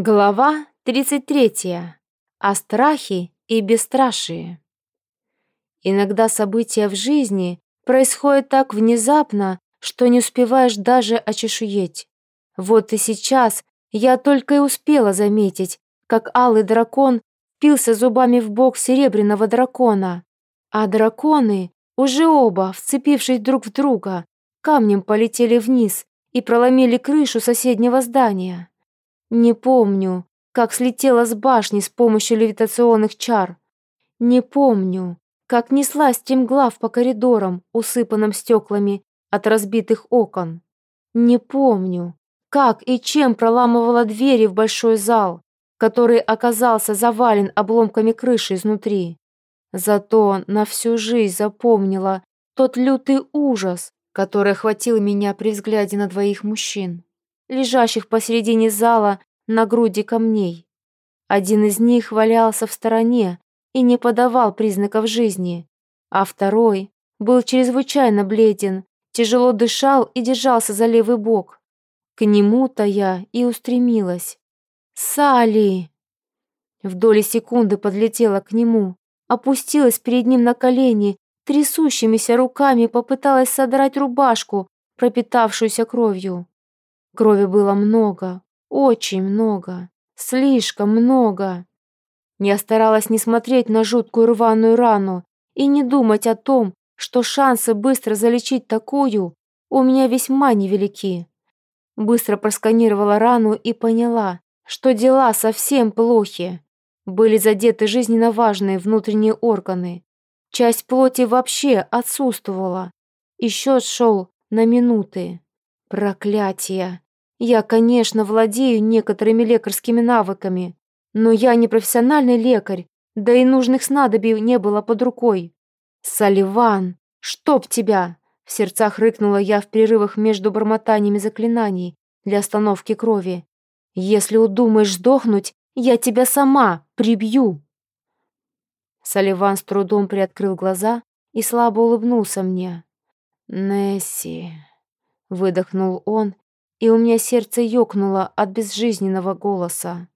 Глава 33. О страхе и бесстрашии. Иногда события в жизни происходят так внезапно, что не успеваешь даже очешуеть. Вот и сейчас я только и успела заметить, как алый дракон впился зубами в бок серебряного дракона, а драконы, уже оба, вцепившись друг в друга, камнем полетели вниз и проломили крышу соседнего здания. Не помню, как слетела с башни с помощью левитационных чар. Не помню, как неслась стремглав по коридорам, усыпанным стеклами от разбитых окон. Не помню, как и чем проламывала двери в большой зал, который оказался завален обломками крыши изнутри. Зато на всю жизнь запомнила тот лютый ужас, который охватил меня при взгляде на двоих мужчин лежащих посередине зала на груди камней. Один из них валялся в стороне и не подавал признаков жизни, а второй был чрезвычайно бледен, тяжело дышал и держался за левый бок. К нему-то я и устремилась. «Салли!» В доли секунды подлетела к нему, опустилась перед ним на колени, трясущимися руками попыталась содрать рубашку, пропитавшуюся кровью. Крови было много, очень много, слишком много. Я старалась не смотреть на жуткую рваную рану и не думать о том, что шансы быстро залечить такую у меня весьма невелики. Быстро просканировала рану и поняла, что дела совсем плохи. Были задеты жизненно важные внутренние органы. Часть плоти вообще отсутствовала. И счет шел на минуты. Проклятие! Я, конечно, владею некоторыми лекарскими навыками, но я не профессиональный лекарь, да и нужных снадобий не было под рукой. «Салливан, чтоб тебя!» В сердцах рыкнула я в перерывах между бормотаниями заклинаний для остановки крови. «Если удумаешь сдохнуть, я тебя сама прибью!» Салливан с трудом приоткрыл глаза и слабо улыбнулся мне. «Несси», — выдохнул он и у меня сердце ёкнуло от безжизненного голоса.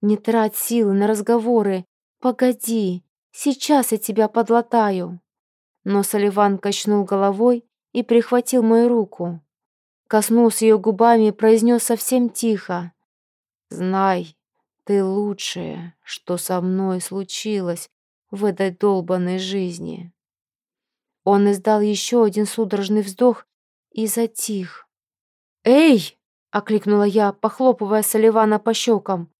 «Не трать силы на разговоры. Погоди, сейчас я тебя подлатаю». Но Соливан качнул головой и прихватил мою руку. Коснулся ее губами и произнес совсем тихо. «Знай, ты лучшее, что со мной случилось в этой долбанной жизни». Он издал еще один судорожный вздох и затих. «Эй!» — окликнула я, похлопывая Соливана по щекам.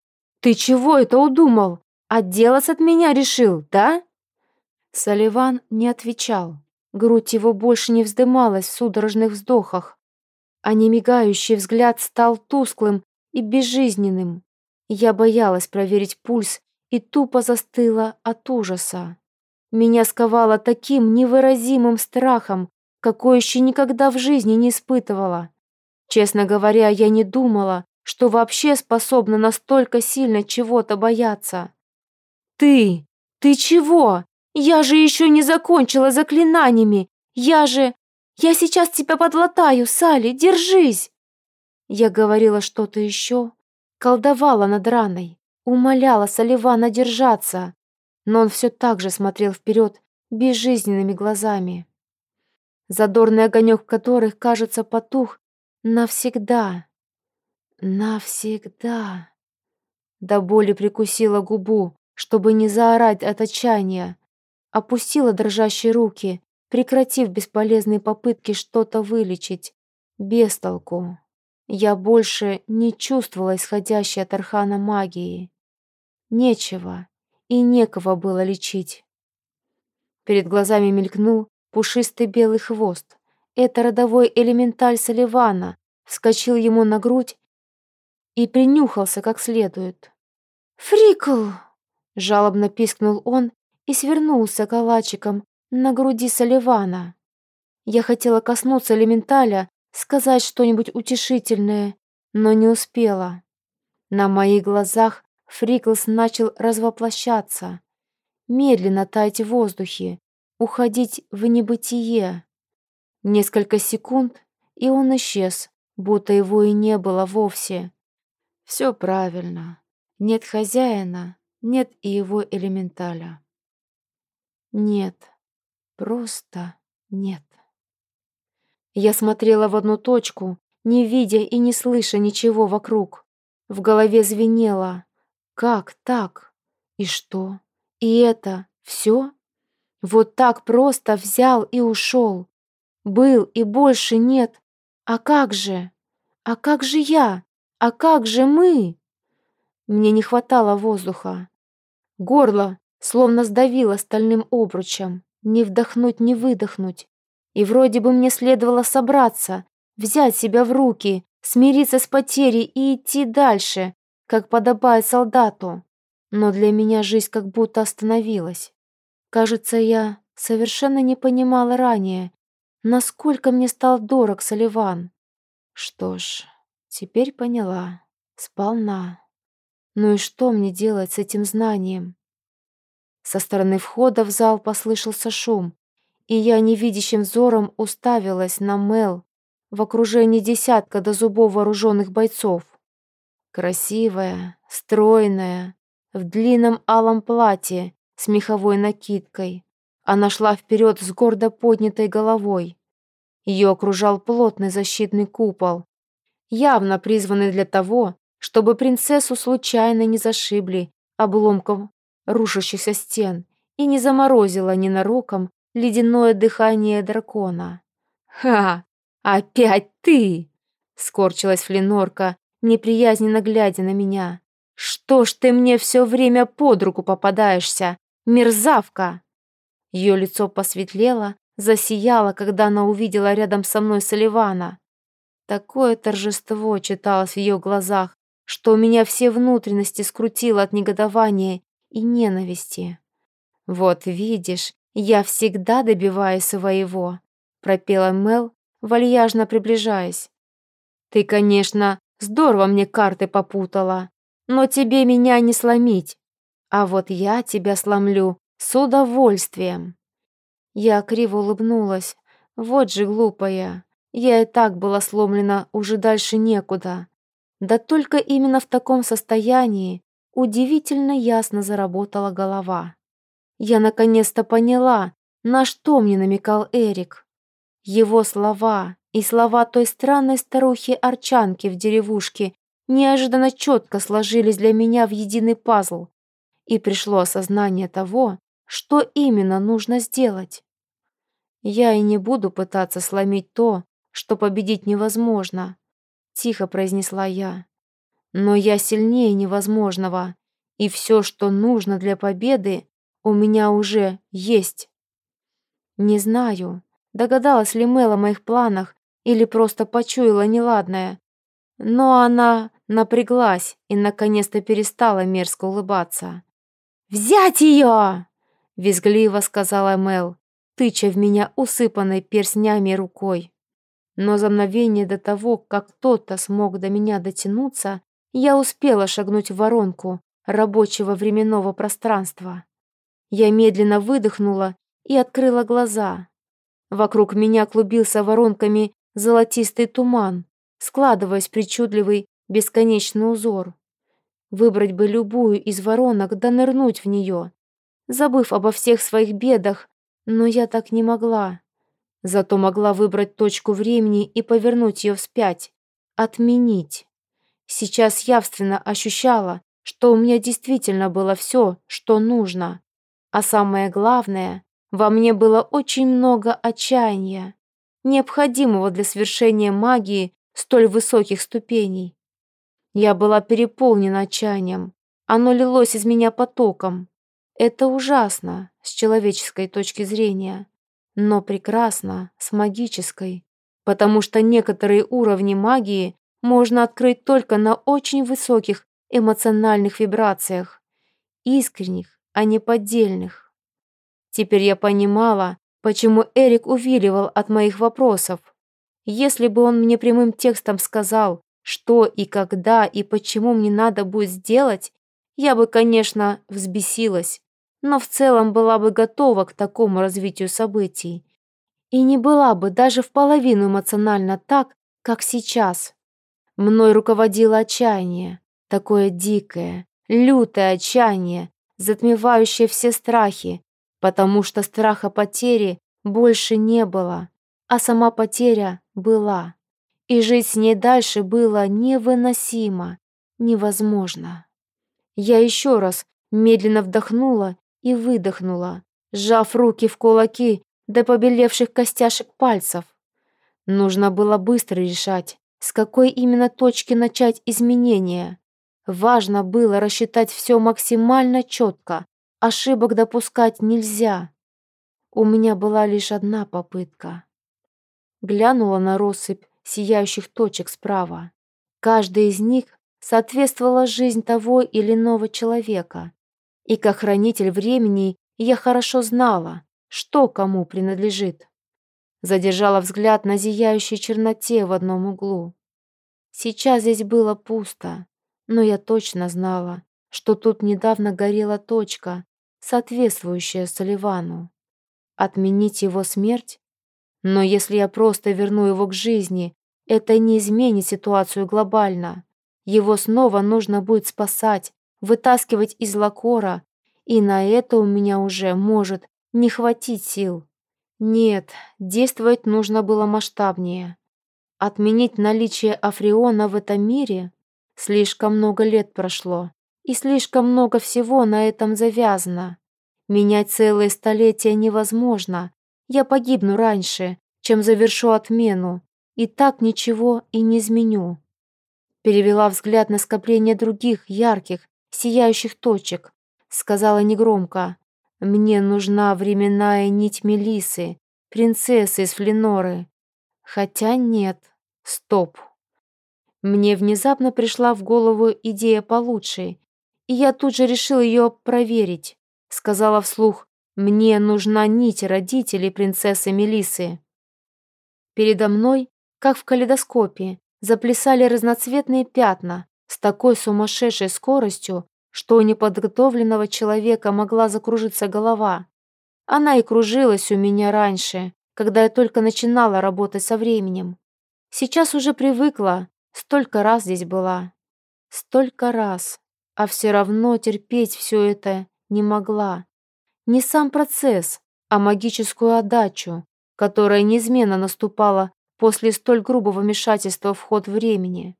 «Ты чего это удумал? Отделаться от меня решил, да?» Соливан не отвечал. Грудь его больше не вздымалась в судорожных вздохах, а немигающий взгляд стал тусклым и безжизненным. Я боялась проверить пульс и тупо застыла от ужаса. Меня сковало таким невыразимым страхом, какой еще никогда в жизни не испытывала. Честно говоря, я не думала, что вообще способна настолько сильно чего-то бояться. «Ты! Ты чего? Я же еще не закончила заклинаниями! Я же... Я сейчас тебя подлатаю, Салли, держись!» Я говорила что-то еще, колдовала над раной, умоляла Соливана держаться, но он все так же смотрел вперед безжизненными глазами, задорный огонек которых, кажется, потух Навсегда. Навсегда. До боли прикусила губу, чтобы не заорать от отчаяния. Опустила дрожащие руки, прекратив бесполезные попытки что-то вылечить. Без толку. Я больше не чувствовала исходящей от Архана магии. Нечего и некого было лечить. Перед глазами мелькнул пушистый белый хвост. Это родовой элементаль Соливана вскочил ему на грудь и принюхался как следует. «Фрикл!» — жалобно пискнул он и свернулся калачиком на груди Соливана. Я хотела коснуться элементаля, сказать что-нибудь утешительное, но не успела. На моих глазах Фриклс начал развоплощаться, медленно таять в воздухе, уходить в небытие. Несколько секунд, и он исчез, будто его и не было вовсе. Все правильно. Нет хозяина, нет и его элементаля. Нет, просто нет. Я смотрела в одну точку, не видя и не слыша ничего вокруг. В голове звенело. Как так? И что? И это все? Вот так просто взял и ушел. Был и больше нет. А как же? А как же я? А как же мы? Мне не хватало воздуха. Горло словно сдавило стальным обручем. Не вдохнуть, не выдохнуть. И вроде бы мне следовало собраться, взять себя в руки, смириться с потерей и идти дальше, как подобает солдату. Но для меня жизнь как будто остановилась. Кажется, я совершенно не понимала ранее, насколько мне стал дорог Соливан. Что ж, теперь поняла. Сполна. Ну и что мне делать с этим знанием? Со стороны входа в зал послышался шум, и я невидящим взором уставилась на Мел в окружении десятка до зубов вооруженных бойцов. Красивая, стройная, в длинном алом платье с меховой накидкой. Она шла вперед с гордо поднятой головой. Ее окружал плотный защитный купол, явно призванный для того, чтобы принцессу случайно не зашибли обломком рушащихся стен и не заморозило ненароком ледяное дыхание дракона. «Ха! Опять ты!» — скорчилась Фленорка, неприязненно глядя на меня. «Что ж ты мне все время под руку попадаешься, мерзавка!» Ее лицо посветлело, засияло, когда она увидела рядом со мной Соливана. Такое торжество читалось в ее глазах, что у меня все внутренности скрутило от негодования и ненависти. «Вот видишь, я всегда добиваюсь своего», — пропела Мел, вальяжно приближаясь. «Ты, конечно, здорово мне карты попутала, но тебе меня не сломить, а вот я тебя сломлю с удовольствием». Я криво улыбнулась. Вот же глупая. Я и так была сломлена, уже дальше некуда. Да только именно в таком состоянии удивительно ясно заработала голова. Я наконец-то поняла, на что мне намекал Эрик. Его слова и слова той странной старухи-арчанки в деревушке неожиданно четко сложились для меня в единый пазл, и пришло осознание того, что именно нужно сделать. Я и не буду пытаться сломить то, что победить невозможно, тихо произнесла я. Но я сильнее невозможного, и все, что нужно для победы, у меня уже есть. Не знаю, догадалась ли Мэл о моих планах или просто почуяла неладное, но она напряглась и наконец-то перестала мерзко улыбаться. «Взять ее!» — визгливо сказала Мэл, тыча в меня усыпанной перстнями рукой. Но за мгновение до того, как кто-то смог до меня дотянуться, я успела шагнуть в воронку рабочего временного пространства. Я медленно выдохнула и открыла глаза. Вокруг меня клубился воронками золотистый туман, складываясь в причудливый бесконечный узор. Выбрать бы любую из воронок да нырнуть в нее, забыв обо всех своих бедах, но я так не могла. Зато могла выбрать точку времени и повернуть ее вспять, отменить. Сейчас явственно ощущала, что у меня действительно было все, что нужно. А самое главное, во мне было очень много отчаяния, необходимого для свершения магии столь высоких ступеней. Я была переполнена отчаянием, оно лилось из меня потоком. Это ужасно с человеческой точки зрения, но прекрасно с магической, потому что некоторые уровни магии можно открыть только на очень высоких эмоциональных вибрациях, искренних, а не поддельных. Теперь я понимала, почему Эрик увиливал от моих вопросов. Если бы он мне прямым текстом сказал, что и когда и почему мне надо будет сделать, я бы, конечно, взбесилась, но в целом была бы готова к такому развитию событий. И не была бы даже в половину эмоционально так, как сейчас. Мной руководило отчаяние, Такое дикое, лютое отчаяние, затмевающее все страхи, потому что страха потери больше не было, а сама потеря была. И жить с ней дальше было невыносимо, невозможно. Я еще раз медленно вдохнула и выдохнула, сжав руки в кулаки до побелевших костяшек пальцев. Нужно было быстро решать, с какой именно точки начать изменения. Важно было рассчитать все максимально четко, ошибок допускать нельзя. У меня была лишь одна попытка. Глянула на россыпь сияющих точек справа. Каждая из них соответствовала жизнь того или иного человека. И как хранитель времени я хорошо знала, что кому принадлежит. Задержала взгляд на зияющей черноте в одном углу. Сейчас здесь было пусто, но я точно знала, что тут недавно горела точка, соответствующая Соливану. Отменить его смерть? Но если я просто верну его к жизни, это не изменит ситуацию глобально. Его снова нужно будет спасать, вытаскивать из лакора, и на это у меня уже может не хватить сил. Нет, действовать нужно было масштабнее. Отменить наличие Африона в этом мире? Слишком много лет прошло, и слишком много всего на этом завязано. Менять целые столетия невозможно. Я погибну раньше, чем завершу отмену, и так ничего и не изменю. Перевела взгляд на скопление других ярких, сияющих точек. Сказала негромко. Мне нужна временная нить Мелисы, принцессы из Фленоры. Хотя нет, стоп. Мне внезапно пришла в голову идея получше, и я тут же решил ее проверить. Сказала вслух, мне нужна нить родителей принцессы Мелисы. Передо мной, как в калейдоскопе, заплясали разноцветные пятна с такой сумасшедшей скоростью, что у неподготовленного человека могла закружиться голова. Она и кружилась у меня раньше, когда я только начинала работать со временем. Сейчас уже привыкла, столько раз здесь была. Столько раз, а все равно терпеть все это не могла. Не сам процесс, а магическую отдачу, которая неизменно наступала после столь грубого вмешательства в ход времени.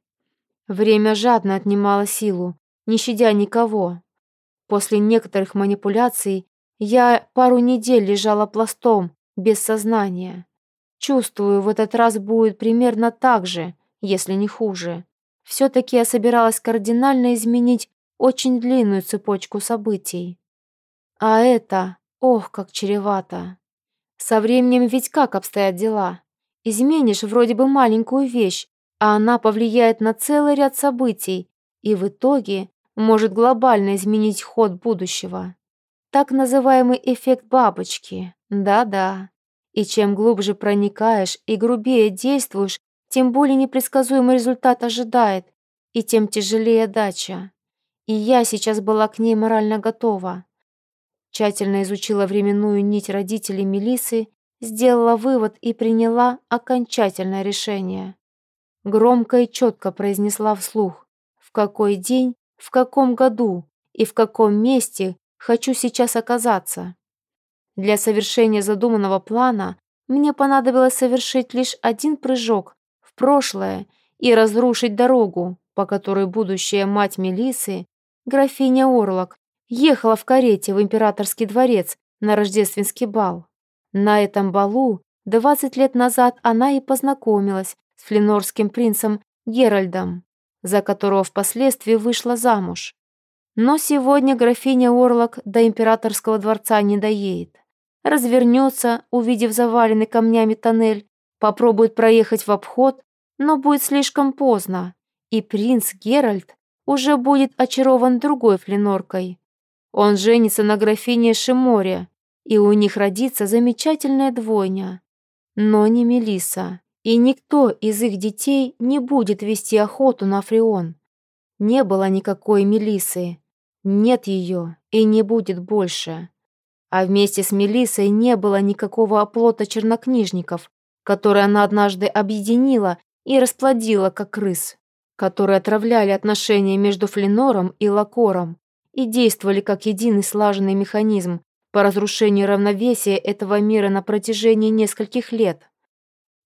Время жадно отнимало силу, не щадя никого. После некоторых манипуляций я пару недель лежала пластом, без сознания. Чувствую, в этот раз будет примерно так же, если не хуже. Все-таки я собиралась кардинально изменить очень длинную цепочку событий. А это, ох, как чревато. Со временем ведь как обстоят дела? Изменишь вроде бы маленькую вещь, а она повлияет на целый ряд событий, и в итоге может глобально изменить ход будущего. Так называемый эффект бабочки. Да-да. И чем глубже проникаешь и грубее действуешь, тем более непредсказуемый результат ожидает, и тем тяжелее дача. И я сейчас была к ней морально готова. Тщательно изучила временную нить родителей Мелисы, сделала вывод и приняла окончательное решение. Громко и четко произнесла вслух, в какой день в каком году и в каком месте хочу сейчас оказаться. Для совершения задуманного плана мне понадобилось совершить лишь один прыжок в прошлое и разрушить дорогу, по которой будущая мать Мелисы, графиня Орлок, ехала в карете в императорский дворец на рождественский бал. На этом балу 20 лет назад она и познакомилась с фленорским принцем Геральдом за которого впоследствии вышла замуж. Но сегодня графиня Орлок до императорского дворца не доедет. Развернется, увидев заваленный камнями тоннель, попробует проехать в обход, но будет слишком поздно, и принц Геральт уже будет очарован другой фленоркой. Он женится на графине Шиморе, и у них родится замечательная двойня. Но не Мелиса. И никто из их детей не будет вести охоту на Фреон. Не было никакой Мелисы. Нет ее и не будет больше. А вместе с Мелисой не было никакого оплота чернокнижников, который она однажды объединила и расплодила, как крыс. которые отравляли отношения между Фленором и Лакором и действовали как единый слаженный механизм по разрушению равновесия этого мира на протяжении нескольких лет.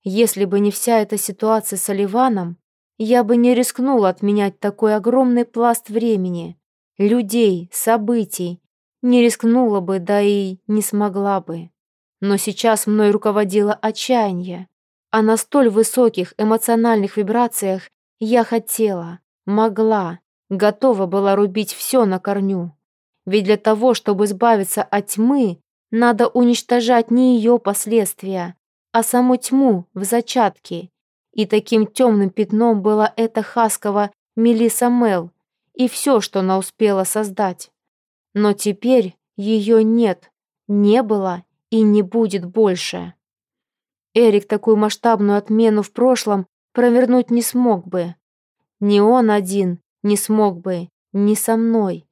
Если бы не вся эта ситуация с Оливаном, я бы не рискнула отменять такой огромный пласт времени, людей, событий, не рискнула бы, да и не смогла бы. Но сейчас мной руководило отчаяние, а на столь высоких эмоциональных вибрациях я хотела, могла, готова была рубить все на корню. Ведь для того, чтобы избавиться от тьмы, надо уничтожать не ее последствия, а саму тьму в зачатке. И таким темным пятном была эта хаскова Мелисса Мел и все, что она успела создать. Но теперь ее нет, не было и не будет больше. Эрик такую масштабную отмену в прошлом провернуть не смог бы. Не он один не смог бы, не со мной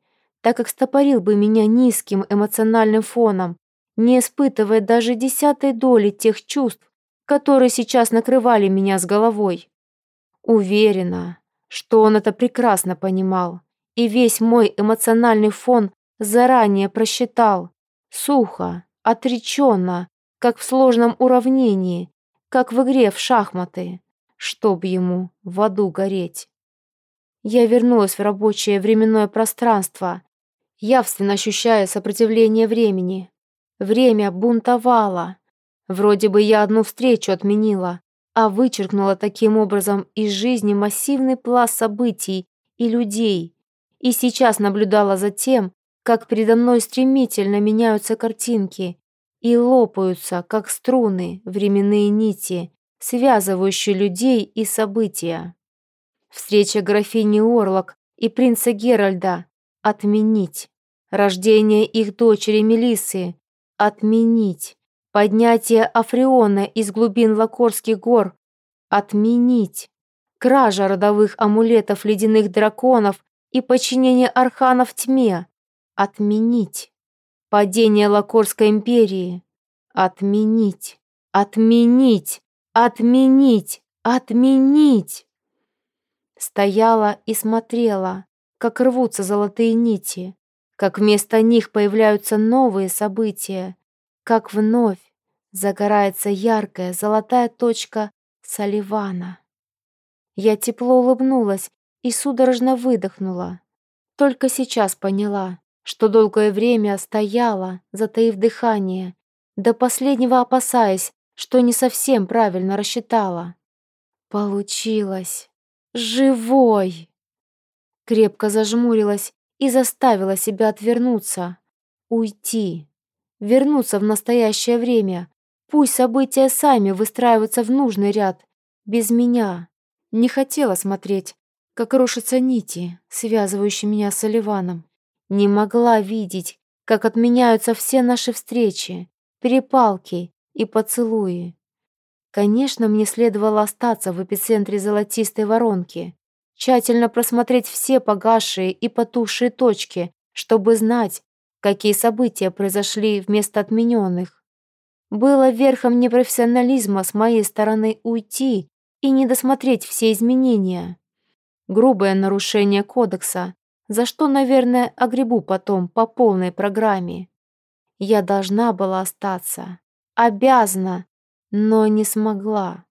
так как стопорил бы меня низким эмоциональным фоном, не испытывая даже десятой доли тех чувств, которые сейчас накрывали меня с головой. Уверена, что он это прекрасно понимал, и весь мой эмоциональный фон заранее просчитал, сухо, отреченно, как в сложном уравнении, как в игре в шахматы, чтоб ему в аду гореть. Я вернулась в рабочее временное пространство, явственно ощущая сопротивление времени. Время бунтовало. Вроде бы я одну встречу отменила, а вычеркнула таким образом из жизни массивный пласт событий и людей. И сейчас наблюдала за тем, как передо мной стремительно меняются картинки и лопаются, как струны, временные нити, связывающие людей и события. Встреча графини Орлок и принца Геральда отменить. Рождение их дочери Мелиссы отменить. Поднятие Африона из глубин Лакорских гор отменить. Кража родовых амулетов ледяных драконов и подчинение арханов тьме отменить. Падение Лакорской империи отменить. Отменить. Отменить. Отменить. Стояла и смотрела, как рвутся золотые нити, как вместо них появляются новые события, как вновь загорается яркая золотая точка Саливана. Я тепло улыбнулась и судорожно выдохнула. Только сейчас поняла, что долгое время стояла, затаив дыхание, до последнего опасаясь, что не совсем правильно рассчитала. Получилось. Живой! Крепко зажмурилась и заставила себя отвернуться, уйти, вернуться в настоящее время. Пусть события сами выстраиваются в нужный ряд, без меня. Не хотела смотреть, как рушатся нити, связывающие меня с Оливаном. Не могла видеть, как отменяются все наши встречи, перепалки и поцелуи. Конечно, мне следовало остаться в эпицентре золотистой воронки, тщательно просмотреть все погасшие и потухшие точки, чтобы знать, какие события произошли вместо отмененных. Было верхом непрофессионализма с моей стороны уйти и не досмотреть все изменения. Грубое нарушение кодекса, за что, наверное, огребу потом по полной программе. Я должна была остаться, обязана, но не смогла.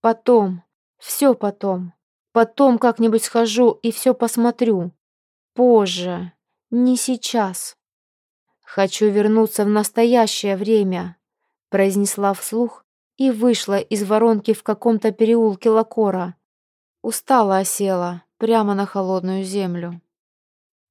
Потом, все потом. Потом как-нибудь схожу и все посмотрю. Позже, не сейчас. Хочу вернуться в настоящее время, произнесла вслух и вышла из воронки в каком-то переулке Лакора. Устала осела прямо на холодную землю.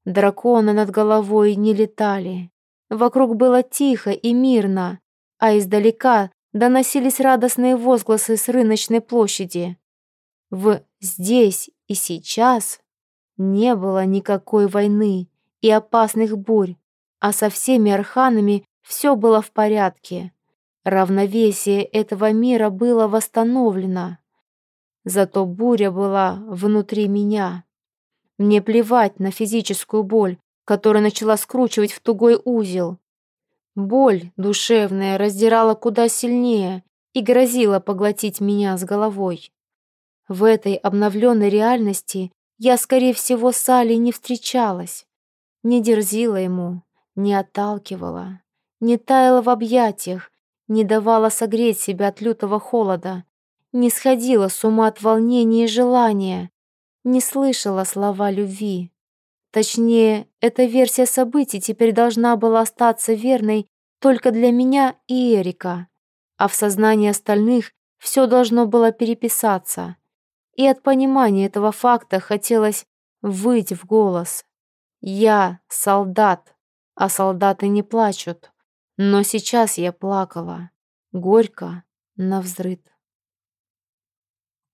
Драконы над головой не летали. Вокруг было тихо и мирно, а издалека доносились радостные возгласы с рыночной площади. В «здесь и сейчас» не было никакой войны и опасных бурь, а со всеми арханами все было в порядке. Равновесие этого мира было восстановлено. Зато буря была внутри меня. Мне плевать на физическую боль, которая начала скручивать в тугой узел. Боль душевная раздирала куда сильнее и грозила поглотить меня с головой. В этой обновленной реальности я, скорее всего, с Али не встречалась, не дерзила ему, не отталкивала, не таяла в объятиях, не давала согреть себя от лютого холода, не сходила с ума от волнения и желания, не слышала слова любви. Точнее, эта версия событий теперь должна была остаться верной только для меня и Эрика, а в сознании остальных все должно было переписаться. И от понимания этого факта хотелось выйти в голос. «Я солдат, а солдаты не плачут». Но сейчас я плакала, горько, навзрыд.